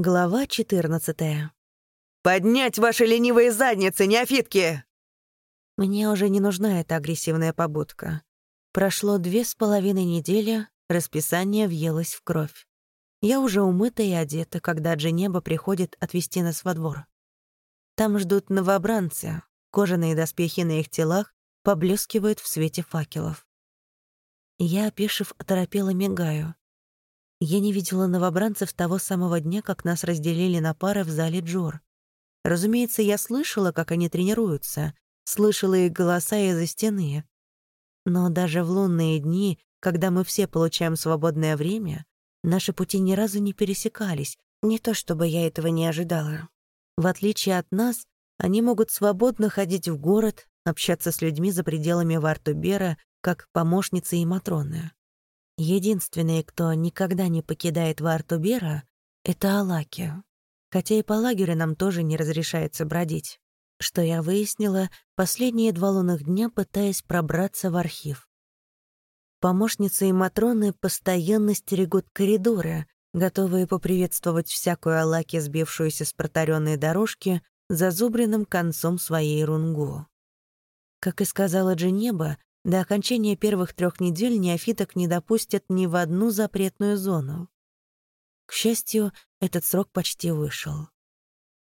Глава 14. «Поднять ваши ленивые задницы, неофитки!» Мне уже не нужна эта агрессивная побудка. Прошло две с половиной недели, расписание въелось в кровь. Я уже умыта и одета, когда Дженеба приходит отвезти нас во двор. Там ждут новобранцы, кожаные доспехи на их телах поблескивают в свете факелов. Я, опешив, оторопела мигаю. Я не видела новобранцев того самого дня, как нас разделили на пары в зале Джор. Разумеется, я слышала, как они тренируются, слышала их голоса из-за стены. Но даже в лунные дни, когда мы все получаем свободное время, наши пути ни разу не пересекались, не то чтобы я этого не ожидала. В отличие от нас, они могут свободно ходить в город, общаться с людьми за пределами Вартубера, как помощницы и матроны. Единственные, кто никогда не покидает Вартубера, это Алаки. Хотя и по лагерю нам тоже не разрешается бродить. Что я выяснила последние два лунных дня, пытаясь пробраться в архив. Помощницы и Матроны постоянно стерегут коридоры, готовые поприветствовать всякую Алаки, сбившуюся с протаренной дорожки, зазубренным концом своей рунгу. Как и сказала Дженеба, до окончания первых трех недель неофиток не допустят ни в одну запретную зону. К счастью, этот срок почти вышел.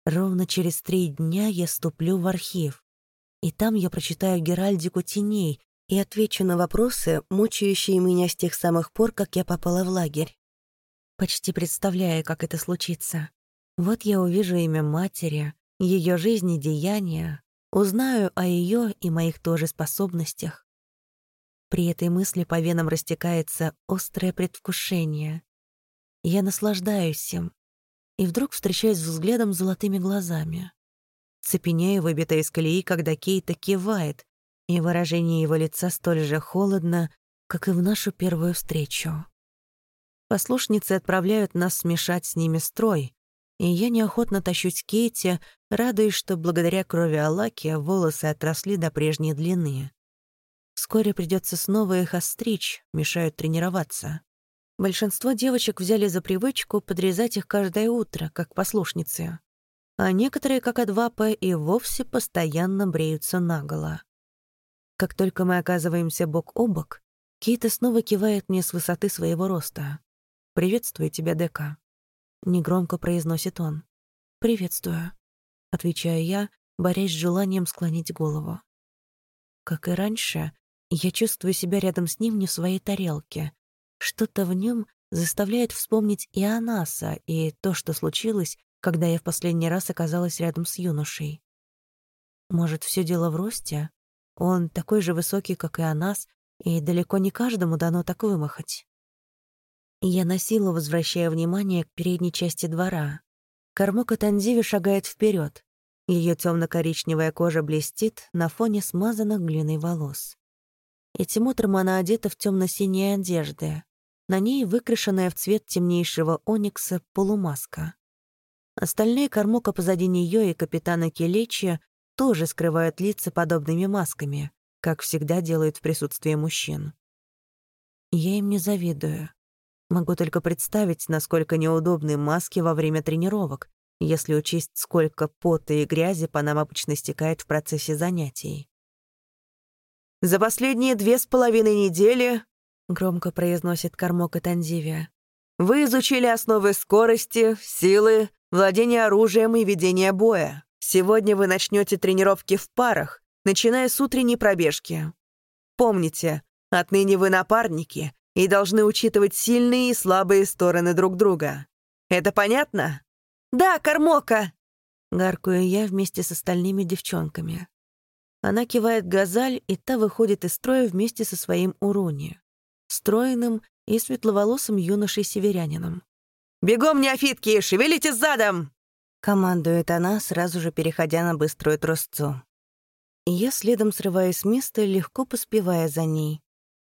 Ровно через три дня я ступлю в архив, и там я прочитаю Геральдику теней и отвечу на вопросы, мучающие меня с тех самых пор, как я попала в лагерь. Почти представляя, как это случится. Вот я увижу имя матери, ее жизнь и деяния, узнаю о ее и моих тоже способностях. При этой мысли по венам растекается острое предвкушение. Я наслаждаюсь им, и вдруг встречаюсь взглядом с золотыми глазами. Цепенею, выбитая из колеи, когда Кейта кивает, и выражение его лица столь же холодно, как и в нашу первую встречу. Послушницы отправляют нас смешать с ними строй, и я неохотно тащусь к Кейте, радуясь, что благодаря крови Алаки волосы отросли до прежней длины. Вскоре придется снова их остричь, мешают тренироваться. Большинство девочек взяли за привычку подрезать их каждое утро, как послушницы. А некоторые, как Адвапа, и вовсе постоянно бреются наголо. Как только мы оказываемся бок о бок, Кейта снова кивает мне с высоты своего роста. «Приветствую тебя, Дека», — негромко произносит он. «Приветствую», — отвечаю я, борясь с желанием склонить голову. Как и раньше, я чувствую себя рядом с ним не в своей тарелке. Что-то в нем заставляет вспомнить и Анаса, и то, что случилось, когда я в последний раз оказалась рядом с юношей. Может, все дело в росте? Он такой же высокий, как и Анас, и далеко не каждому дано так вымахать. Я на силу возвращаю внимание к передней части двора. Кормока Танзиви шагает вперед. Ее темно-коричневая кожа блестит на фоне смазанных глиной волос. Этим утром она одета в темно-синие одежды. На ней выкрашенная в цвет темнейшего оникса полумаска. Остальные кормока позади нее и капитана Келечи тоже скрывают лица подобными масками, как всегда делают в присутствии мужчин. Я им не завидую. Могу только представить, насколько неудобны маски во время тренировок, если учесть, сколько пота и грязи по нам обычно стекает в процессе занятий. За последние две с половиной недели, — громко произносит Кормока Танзивия, вы изучили основы скорости, силы, владения оружием и ведения боя. Сегодня вы начнете тренировки в парах, начиная с утренней пробежки. Помните, отныне вы напарники и должны учитывать сильные и слабые стороны друг друга. Это понятно? «Да, Кормока!» — гаркую я вместе с остальными девчонками. Она кивает Газаль, и та выходит из строя вместе со своим Уруни, стройным и светловолосым юношей-северянином. «Бегом, неофитки! Шевелите задом!» Командует она, сразу же переходя на быструю трусцу. Я следом срываюсь с места, легко поспевая за ней.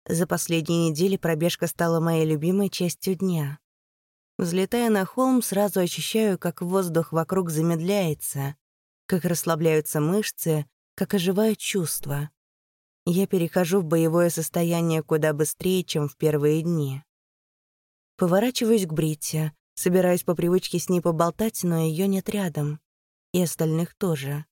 За последние недели пробежка стала моей любимой частью дня. Взлетая на холм, сразу ощущаю, как воздух вокруг замедляется, как расслабляются мышцы, как оживают чувства. Я перехожу в боевое состояние куда быстрее, чем в первые дни. Поворачиваюсь к Бритте, Собираюсь по привычке с ней поболтать, но ее нет рядом. И остальных тоже.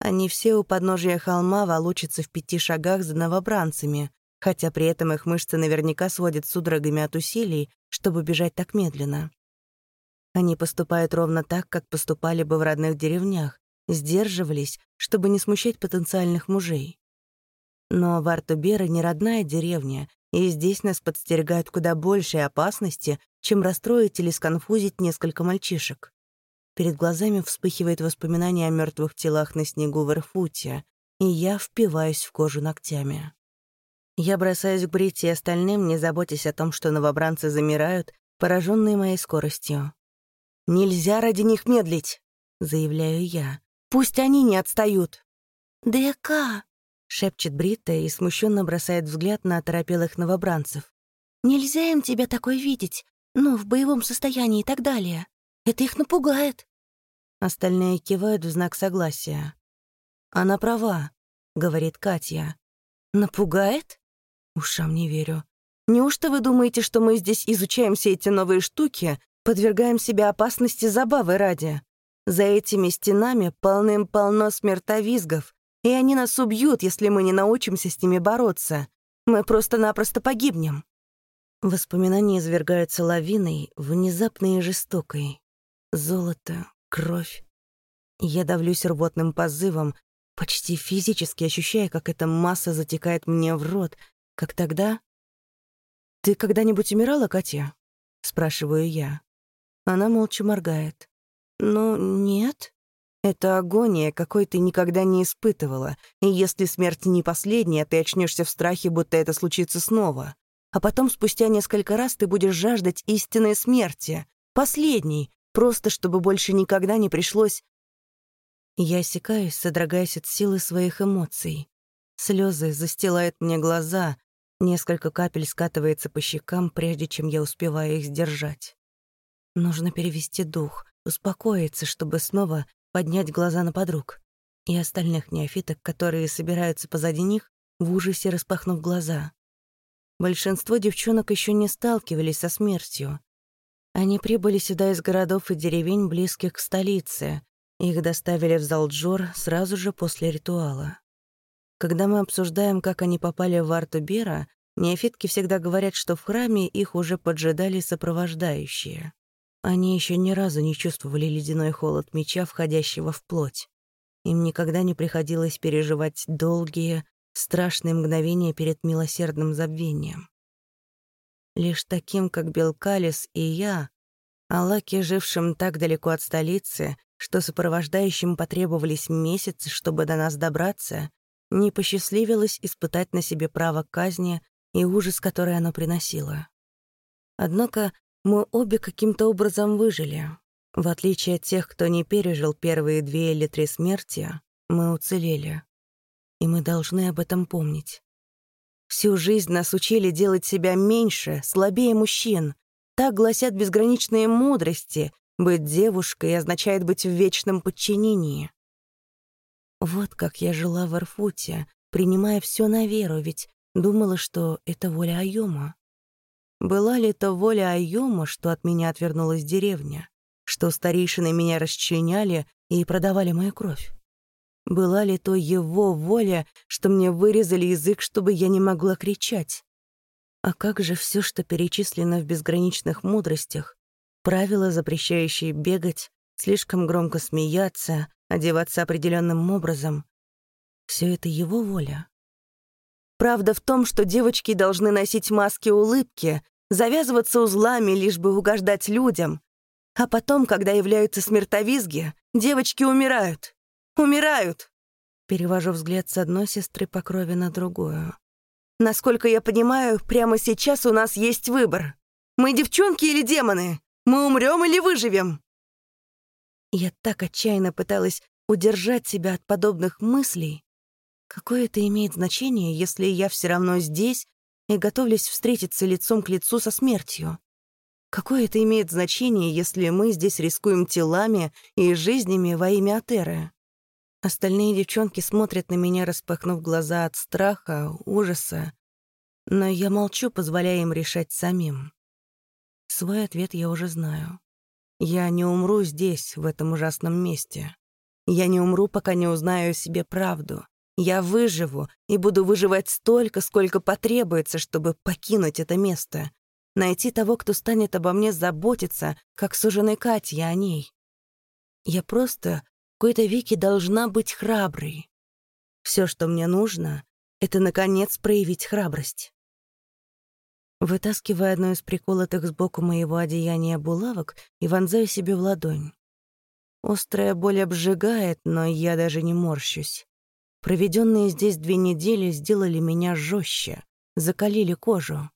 Они все у подножия холма волочатся в пяти шагах за новобранцами, хотя при этом их мышцы наверняка сводят судорогами от усилий, чтобы бежать так медленно. Они поступают ровно так, как поступали бы в родных деревнях, сдерживались, чтобы не смущать потенциальных мужей. Но Вартубера не родная деревня, и здесь нас подстерегают куда большие опасности, чем расстроить или сконфузить несколько мальчишек. Перед глазами вспыхивает воспоминание о мертвых телах на снегу в Ирфуте, и я впиваюсь в кожу ногтями. Я бросаюсь к Брите и остальным, не заботясь о том, что новобранцы замирают, пораженные моей скоростью. «Нельзя ради них медлить!» — заявляю я. «Пусть они не отстают!» «ДК!» — шепчет Брита и смущенно бросает взгляд на оторопелых новобранцев. «Нельзя им тебя такой видеть, ну, в боевом состоянии и так далее. Это их напугает». Остальные кивают в знак согласия. «Она права», — говорит Катя. «Напугает?» Ушам не верю. «Неужто вы думаете, что мы здесь изучаем все эти новые штуки, подвергаем себя опасности забавы ради? За этими стенами полным-полно смертовизгов, и они нас убьют, если мы не научимся с ними бороться. Мы просто-напросто погибнем». Воспоминания извергаются лавиной, внезапной и жестокой. Золото, кровь. Я давлюсь рвотным позывом, почти физически ощущая, как эта масса затекает мне в рот, как тогда... «Ты когда-нибудь умирала, Катя?» — спрашиваю я. Она молча моргает. «Ну, нет. Это агония, какой ты никогда не испытывала, и если смерть не последняя, ты очнешься в страхе, будто это случится снова. А потом, спустя несколько раз, ты будешь жаждать истинной смерти, последней, просто чтобы больше никогда не пришлось... Я осекаюсь, содрогаясь от силы своих эмоций. Слезы застилают мне глаза, несколько капель скатывается по щекам, прежде чем я успеваю их сдержать. Нужно перевести дух, успокоиться, чтобы снова поднять глаза на подруг и остальных неофиток, которые собираются позади них, в ужасе распахнув глаза. Большинство девчонок еще не сталкивались со смертью, они прибыли сюда из городов и деревень, близких к столице. Их доставили в Залджор сразу же после ритуала. Когда мы обсуждаем, как они попали в Артубера, неофитки всегда говорят, что в храме их уже поджидали сопровождающие. Они еще ни разу не чувствовали ледяной холод меча, входящего в плоть. Им никогда не приходилось переживать долгие, страшные мгновения перед милосердным забвением. Лишь таким, как Белкалис и я, Алаки, жившим так далеко от столицы, что сопровождающим потребовались месяцы, чтобы до нас добраться, не посчастливилось испытать на себе право казни и ужас, который оно приносило. Однако мы обе каким-то образом выжили. В отличие от тех, кто не пережил первые две или три смерти, мы уцелели. И мы должны об этом помнить. Всю жизнь нас учили делать себя меньше, слабее мужчин. Так гласят безграничные мудрости. Быть девушкой означает быть в вечном подчинении. Вот как я жила в Арфуте, принимая все на веру, ведь думала, что это воля Айома. Была ли это воля Айома, что от меня отвернулась деревня, что старейшины меня расчленяли и продавали мою кровь? Была ли то его воля, что мне вырезали язык, чтобы я не могла кричать? А как же все, что перечислено в безграничных мудростях? Правила, запрещающие бегать, слишком громко смеяться, одеваться определенным образом. Все это его воля. Правда в том, что девочки должны носить маски улыбки, завязываться узлами, лишь бы угождать людям. А потом, когда являются смертовизги, девочки умирают. Умирают!» Перевожу взгляд с одной сестры по крови на другую. «Насколько я понимаю, прямо сейчас у нас есть выбор. Мы девчонки или демоны? Мы умрем или выживем?» Я так отчаянно пыталась удержать себя от подобных мыслей. Какое это имеет значение, если я все равно здесь и готовлюсь встретиться лицом к лицу со смертью? Какое это имеет значение, если мы здесь рискуем телами и жизнями во имя Атеры? Остальные девчонки смотрят на меня, распахнув глаза от страха, ужаса, но я молчу, позволяя им решать самим. Свой ответ я уже знаю. Я не умру здесь, в этом ужасном месте. Я не умру, пока не узнаю о себе правду. Я выживу и буду выживать столько, сколько потребуется, чтобы покинуть это место. Найти того, кто станет обо мне заботиться, как суженой Катя о ней. Я просто в какой-то веке должна быть храброй. Все, что мне нужно, это, наконец, проявить храбрость. Вытаскивая одну из приколотых сбоку моего одеяния булавок и вонзаю себе в ладонь. Острая боль обжигает, но я даже не морщусь. Проведенные здесь две недели сделали меня жестче, закалили кожу.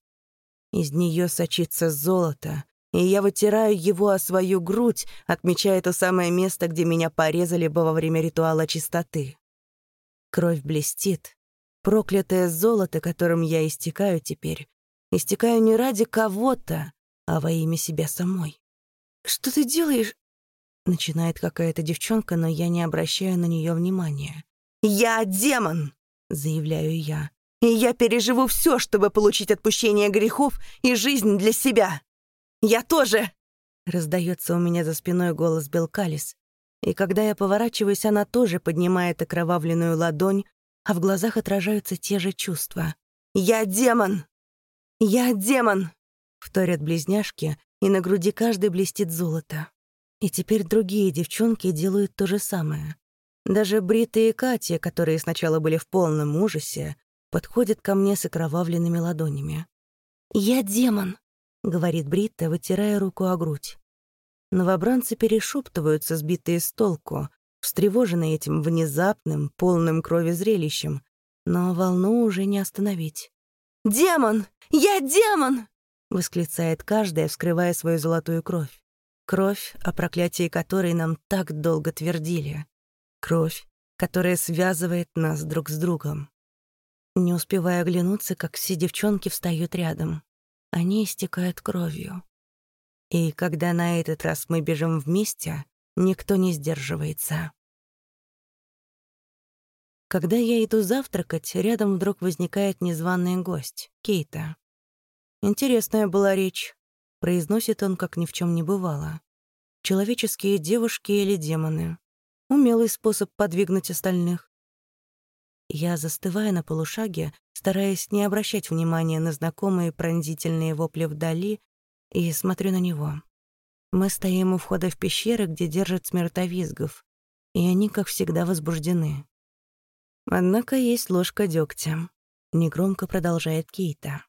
Из нее сочится золото, и я вытираю его о свою грудь, отмечая то самое место, где меня порезали бы во время ритуала чистоты. Кровь блестит. Проклятое золото, которым я истекаю теперь, истекаю не ради кого-то, а во имя себя самой. «Что ты делаешь?» Начинает какая-то девчонка, но я не обращаю на нее внимания. «Я демон!» — заявляю я. «И я переживу все, чтобы получить отпущение грехов и жизнь для себя!» «Я тоже!» — раздается у меня за спиной голос Белкалис. И когда я поворачиваюсь, она тоже поднимает окровавленную ладонь, а в глазах отражаются те же чувства. «Я демон! Я демон!» — вторят близняшки, и на груди каждой блестит золото. И теперь другие девчонки делают то же самое. Даже Брита и Катя, которые сначала были в полном ужасе, подходят ко мне с окровавленными ладонями. «Я демон», — говорит Брита, вытирая руку о грудь. Новобранцы перешептываются, сбитые с толку, встревоженные этим внезапным, полным крови зрелищем, но волну уже не остановить. «Демон! Я демон!» — восклицает каждая, вскрывая свою золотую кровь. Кровь, о проклятии которой нам так долго твердили. Кровь, которая связывает нас друг с другом. Не успевая оглянуться, как все девчонки встают рядом. Они истекают кровью. И когда на этот раз мы бежим вместе, никто не сдерживается. Когда я иду завтракать, рядом вдруг возникает незваный гость — Кейта. «Интересная была речь», — произносит он, как ни в чем не бывало. «Человеческие девушки или демоны? Умелый способ подвигнуть остальных». Я застываю на полушаге, стараясь не обращать внимания на знакомые пронзительные вопли вдали и смотрю на него. Мы стоим у входа в пещеры, где держат смертовизгов, и они, как всегда, возбуждены. Однако есть ложка дегтя. Негромко продолжает Кейта.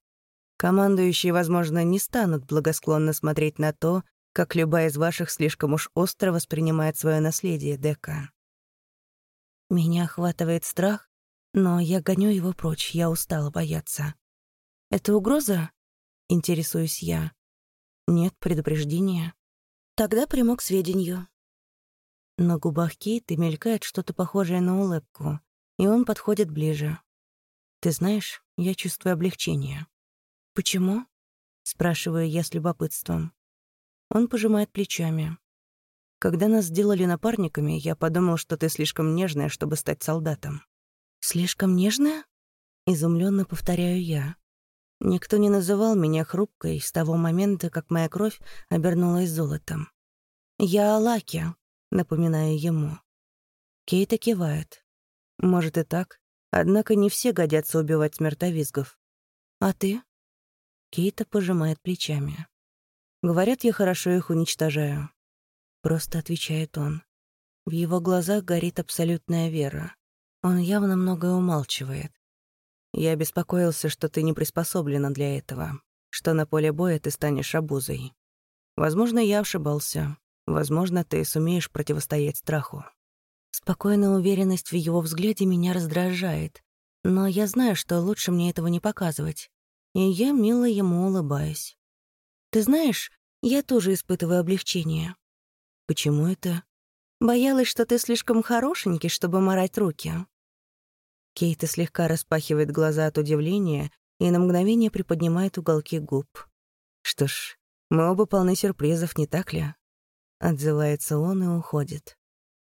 Командующие, возможно, не станут благосклонно смотреть на то, как любая из ваших слишком уж остро воспринимает свое наследие, Дека. Меня охватывает страх, но я гоню его прочь, я устала бояться. «Это угроза?» — интересуюсь я. Нет предупреждения. Тогда приму к сведению. На губах Кейта мелькает что-то похожее на улыбку, и он подходит ближе. «Ты знаешь, я чувствую облегчение». «Почему?» — спрашиваю я с любопытством. Он пожимает плечами. «Когда нас сделали напарниками, я подумал, что ты слишком нежная, чтобы стать солдатом». «Слишком нежная?» — изумленно повторяю я. Никто не называл меня хрупкой с того момента, как моя кровь обернулась золотом. «Я Алаки», — напоминаю ему. Кейта кивает. Может и так, однако не все годятся убивать смертовизгов. «А ты?» Кейта пожимает плечами. «Говорят, я хорошо их уничтожаю». Просто отвечает он. В его глазах горит абсолютная вера. Он явно многое умалчивает. Я беспокоился, что ты не приспособлена для этого, что на поле боя ты станешь обузой. Возможно, я ошибался. Возможно, ты сумеешь противостоять страху. Спокойная уверенность в его взгляде меня раздражает, но я знаю, что лучше мне этого не показывать, и я мило ему улыбаюсь. Ты знаешь, я тоже испытываю облегчение. Почему это? Боялась, что ты слишком хорошенький, чтобы морать руки. Кейта слегка распахивает глаза от удивления и на мгновение приподнимает уголки губ. «Что ж, мы оба полны сюрпризов, не так ли?» Отзывается он и уходит.